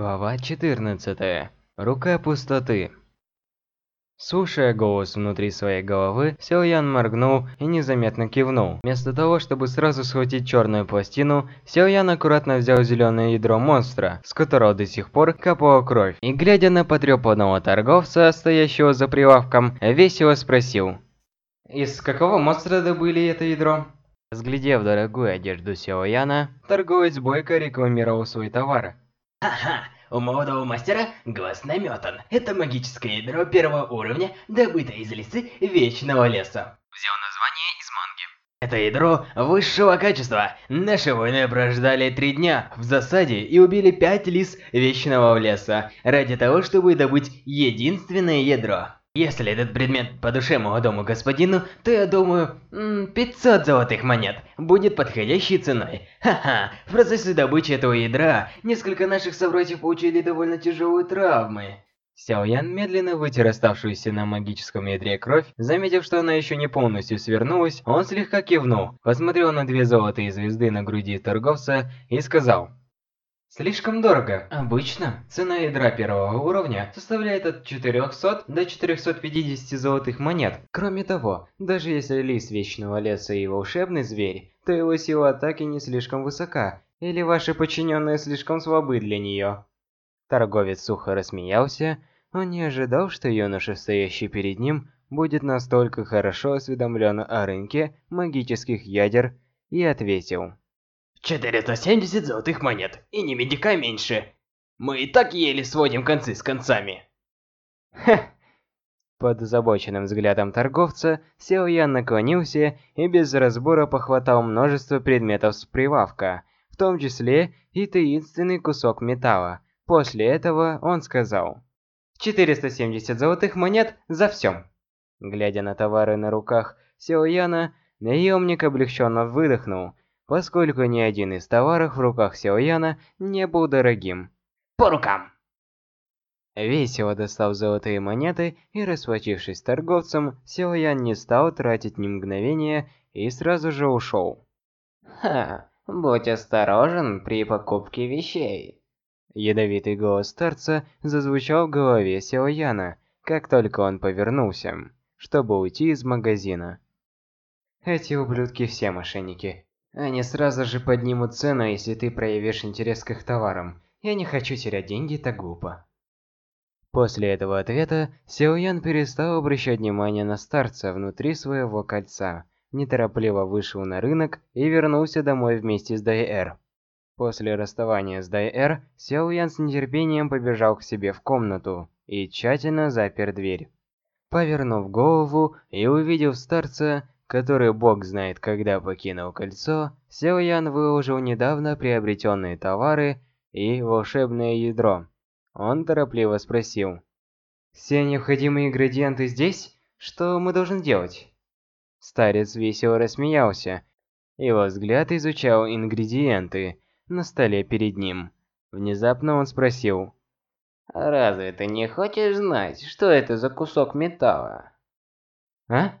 Глава 14. Рука пустоты. Слушая голос внутри своей головы, Ян моргнул и незаметно кивнул. Вместо того, чтобы сразу схватить черную пластину, Ян аккуратно взял зеленое ядро монстра, с которого до сих пор капала кровь, и глядя на потрепанного торговца, стоящего за прилавком, весело спросил. «Из какого монстра добыли это ядро?» Разглядев дорогую одежду Сяо Яна, торговец бойко рекламировал свой товар. Ха-ха, у молодого мастера глаз наметан. Это магическое ядро первого уровня, добытое из лисы Вечного Леса. Взял название из манги. Это ядро высшего качества. Наши воины прождали три дня в засаде и убили пять лис Вечного Леса, ради того, чтобы добыть единственное ядро. Если этот предмет по душе молодому господину, то я думаю, 500 золотых монет будет подходящей ценой. Ха-ха, в процессе добычи этого ядра несколько наших собратьев получили довольно тяжелые травмы. Сяо Ян медленно вытер оставшуюся на магическом ядре кровь, заметив, что она еще не полностью свернулась, он слегка кивнул, посмотрел на две золотые звезды на груди торговца и сказал... Слишком дорого. Обычно цена ядра первого уровня составляет от 400 до 450 золотых монет. Кроме того, даже если лис Вечного Леса и волшебный зверь, то его сила атаки не слишком высока, или ваши подчиненные слишком слабы для нее. Торговец сухо рассмеялся, он не ожидал, что юноша, стоящий перед ним, будет настолько хорошо осведомлен о рынке магических ядер, и ответил. 470 золотых монет, и не медика меньше. Мы и так еле сводим концы с концами. Хе. Под озабоченным взглядом торговца, Сяо Ян наклонился и без разбора похватал множество предметов с прилавка, в том числе и таинственный кусок металла. После этого он сказал 470 золотых монет за все. Глядя на товары на руках Сяо Яна, наемник облегченно выдохнул поскольку ни один из товаров в руках Сяояна не был дорогим. По рукам! Весело достав золотые монеты и расплатившись с торговцем, Сяоян не стал тратить ни мгновения и сразу же ушел. Ха, будь осторожен при покупке вещей. Ядовитый голос старца зазвучал в голове Сяояна, как только он повернулся, чтобы уйти из магазина. Эти ублюдки все мошенники. Они сразу же поднимут цену, если ты проявишь интерес к их товарам. Я не хочу терять деньги так глупо. После этого ответа, Сяо Ян перестал обращать внимание на старца внутри своего кольца, неторопливо вышел на рынок и вернулся домой вместе с Дай-Эр. После расставания с Дай-Эр, Сяо Ян с нетерпением побежал к себе в комнату и тщательно запер дверь. Повернув голову и увидев старца, который бог знает когда покинул кольцо, Ян выложил недавно приобретенные товары и волшебное ядро. Он торопливо спросил. «Все необходимые ингредиенты здесь? Что мы должны делать?» Старец весело рассмеялся. Его взгляд изучал ингредиенты на столе перед ним. Внезапно он спросил. «Разве ты не хочешь знать, что это за кусок металла?» «А?»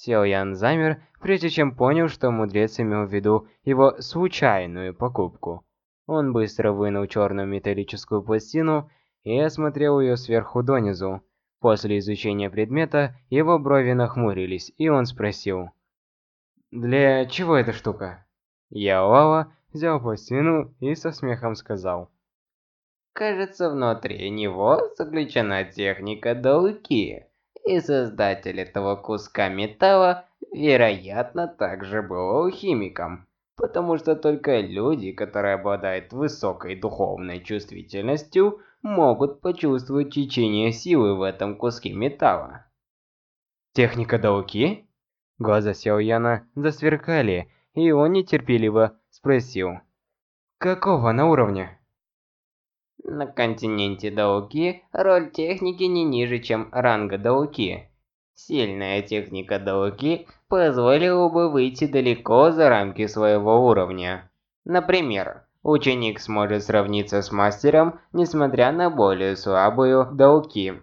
Сяо Ян замер, прежде чем понял, что мудрец имел в виду его случайную покупку. Он быстро вынул черную металлическую пластину и осмотрел ее сверху донизу. После изучения предмета, его брови нахмурились, и он спросил. «Для чего эта штука?» Яолава взял пластину и со смехом сказал. «Кажется, внутри него заключена техника Дауки и создатель этого куска металла, вероятно, также был алхимиком. Потому что только люди, которые обладают высокой духовной чувствительностью, могут почувствовать течение силы в этом куске металла. Техника Дауки? Глаза Сяо Яна засверкали, и он нетерпеливо спросил. Какого на уровне? На континенте Дауки роль техники не ниже, чем ранга Дауки. Сильная техника Дауки позволила бы выйти далеко за рамки своего уровня. Например, ученик сможет сравниться с мастером, несмотря на более слабую Дауки.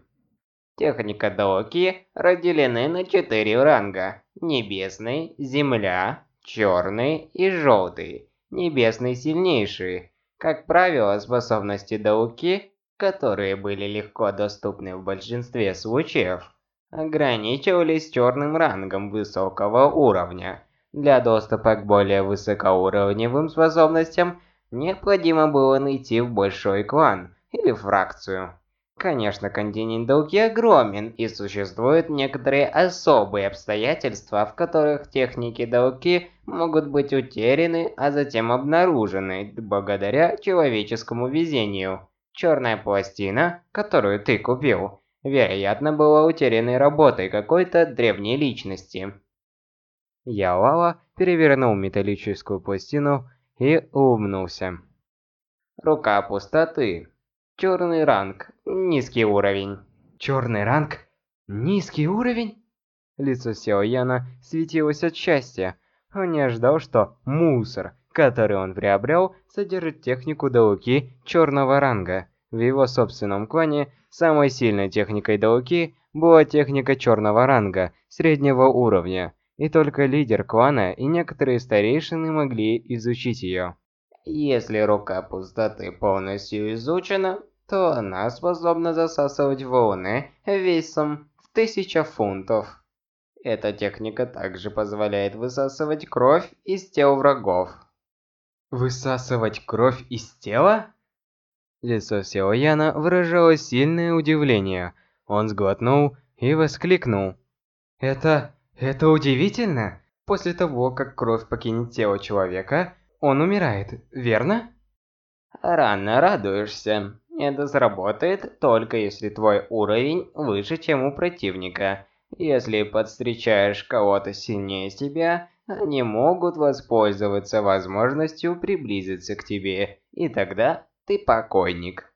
Техника Дауки разделены на четыре ранга. Небесный, Земля, Черный и Желтый. Небесный сильнейший, Как правило, способности Дауки, которые были легко доступны в большинстве случаев, ограничивались черным рангом высокого уровня. Для доступа к более высокоуровневым способностям необходимо было найти в большой клан или фракцию. Конечно, континент Долги огромен, и существуют некоторые особые обстоятельства, в которых техники Долги могут быть утеряны, а затем обнаружены, благодаря человеческому везению. Черная пластина, которую ты купил, вероятно, была утерянной работой какой-то древней личности. Ялала перевернул металлическую пластину и улыбнулся. Рука пустоты. Черный ранг. Низкий уровень. Черный ранг? Низкий уровень? Лицо Сяо Яна светилось от счастья. Он не ожидал, что мусор, который он приобрел, содержит технику Дауки черного ранга. В его собственном клане самой сильной техникой Дауки была техника черного ранга, среднего уровня, и только лидер клана и некоторые старейшины могли изучить ее. Если рука пустоты полностью изучена, то она способна засасывать волны весом в 1000 фунтов. Эта техника также позволяет высасывать кровь из тел врагов. Высасывать кровь из тела? Лицо Сяо Яна выражало сильное удивление. Он сглотнул и воскликнул. «Это... это удивительно! После того, как кровь покинет тело человека, он умирает, верно? Рано радуешься. Это сработает только если твой уровень выше, чем у противника. Если подстречаешь кого-то сильнее тебя, они могут воспользоваться возможностью приблизиться к тебе, и тогда ты покойник.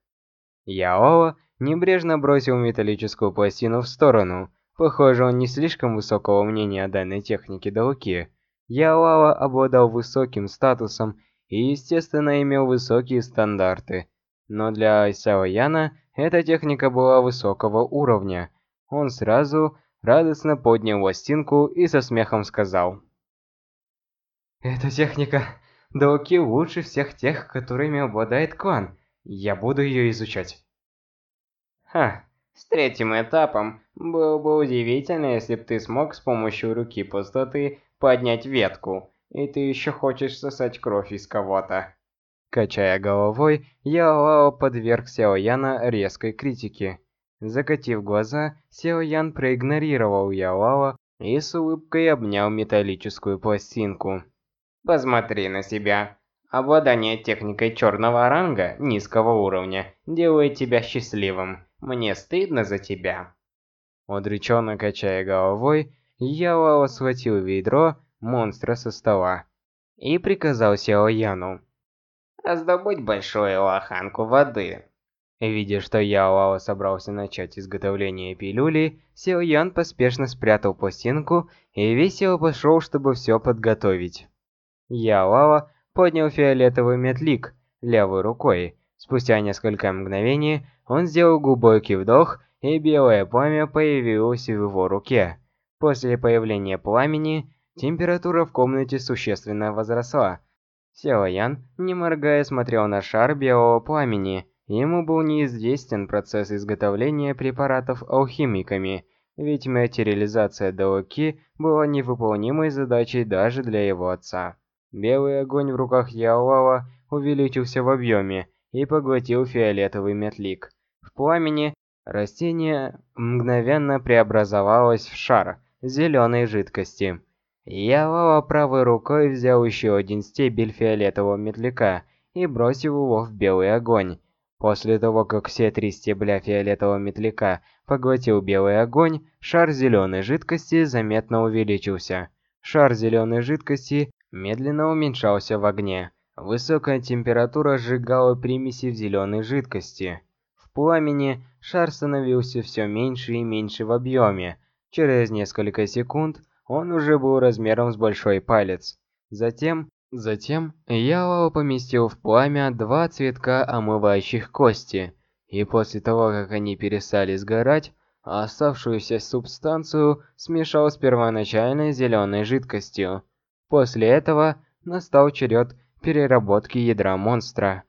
Яола небрежно бросил металлическую пластину в сторону. Похоже, он не слишком высокого мнения о данной технике до руки. Ялала обладал высоким статусом и, естественно, имел высокие стандарты. Но для Сяо Яна эта техника была высокого уровня. Он сразу радостно поднял пластинку и со смехом сказал. «Эта техника Доуки лучше всех тех, которыми обладает клан. Я буду ее изучать». Ха, с третьим этапом было бы удивительно, если бы ты смог с помощью руки пустоты поднять ветку, и ты еще хочешь сосать кровь из кого-то. Качая головой, Яо подверг Сяо Яна резкой критике. Закатив глаза, Сяо Ян проигнорировал Яо и с улыбкой обнял металлическую пластинку. Посмотри на себя. Обладание техникой черного ранга низкого уровня делает тебя счастливым. Мне стыдно за тебя. Удрученно качая головой, Яо схватил ведро монстра со стола и приказал Сяо Яну. «Раздобудь большую лоханку воды». Видя, что Яо собрался начать изготовление пилюли, Сяо Ян поспешно спрятал пластинку и весело пошел, чтобы все подготовить. Яо поднял фиолетовый метлик левой рукой. Спустя несколько мгновений он сделал глубокий вдох, и белое пламя появилось в его руке. После появления пламени, температура в комнате существенно возросла. Сяо Ян, не моргая, смотрел на шар белого пламени. Ему был неизвестен процесс изготовления препаратов алхимиками, ведь материализация Даоки была невыполнимой задачей даже для его отца. Белый огонь в руках Яолава увеличился в объеме и поглотил фиолетовый метлик. В пламени растение мгновенно преобразовалось в шар, зеленой жидкости. Ялала правой рукой взял еще один стебель фиолетового метляка и бросил его в белый огонь. После того, как все три стебля фиолетового метляка поглотил белый огонь, шар зеленой жидкости заметно увеличился. Шар зеленой жидкости медленно уменьшался в огне. Высокая температура сжигала примеси в зеленой жидкости. В пламени шар становился все меньше и меньше в объеме, Через несколько секунд он уже был размером с большой палец. Затем, затем Яло поместил в пламя два цветка омывающих кости, и после того, как они перестали сгорать, оставшуюся субстанцию смешал с первоначальной зеленой жидкостью. После этого настал черед переработки ядра монстра.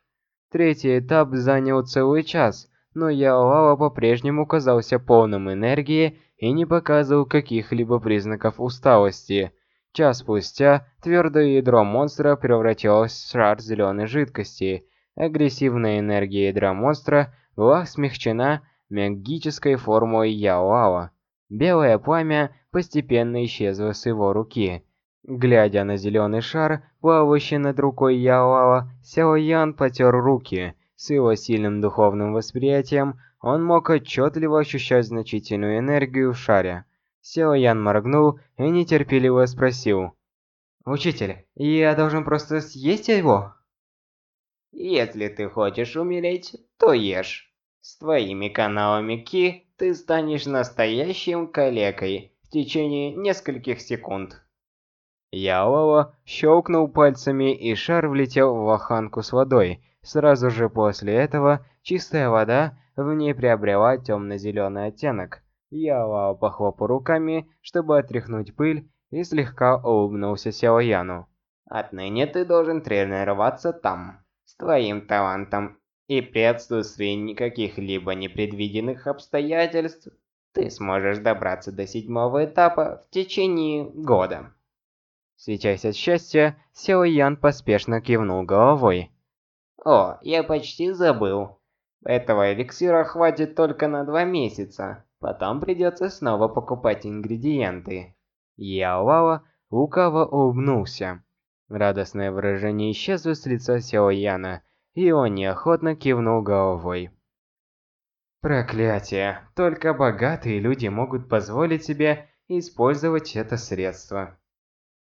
Третий этап занял целый час, но Яолао по-прежнему казался полным энергии и не показывал каких-либо признаков усталости. Час спустя твердое ядро монстра превратилось в шар зеленой жидкости. Агрессивная энергия ядра монстра была смягчена магической формулой Яолао. Белое пламя постепенно исчезло с его руки. Глядя на зеленый шар, плавающий над рукой Яолао, Сяо Ян потер руки. С его сильным духовным восприятием он мог отчетливо ощущать значительную энергию в шаре. Сяо Ян моргнул и нетерпеливо спросил. «Учитель, я должен просто съесть его?» «Если ты хочешь умереть, то ешь. С твоими каналами Ки ты станешь настоящим калекой в течение нескольких секунд». Яолао щелкнул пальцами, и шар влетел в лоханку с водой. Сразу же после этого чистая вода в ней приобрела темно-зеленый оттенок. Яолао похлопал руками, чтобы отряхнуть пыль, и слегка улыбнулся Сяояну. «Отныне ты должен тренироваться там. С твоим талантом и при отсутствии каких-либо непредвиденных обстоятельств, ты сможешь добраться до седьмого этапа в течение года». Светясь от счастья, Сяо Ян поспешно кивнул головой. О, я почти забыл. Этого эликсира хватит только на два месяца. Потом придется снова покупать ингредиенты. Яо лукаво улыбнулся. Радостное выражение исчезло с лица Сяо Яна, и он неохотно кивнул головой. Проклятие! Только богатые люди могут позволить себе использовать это средство.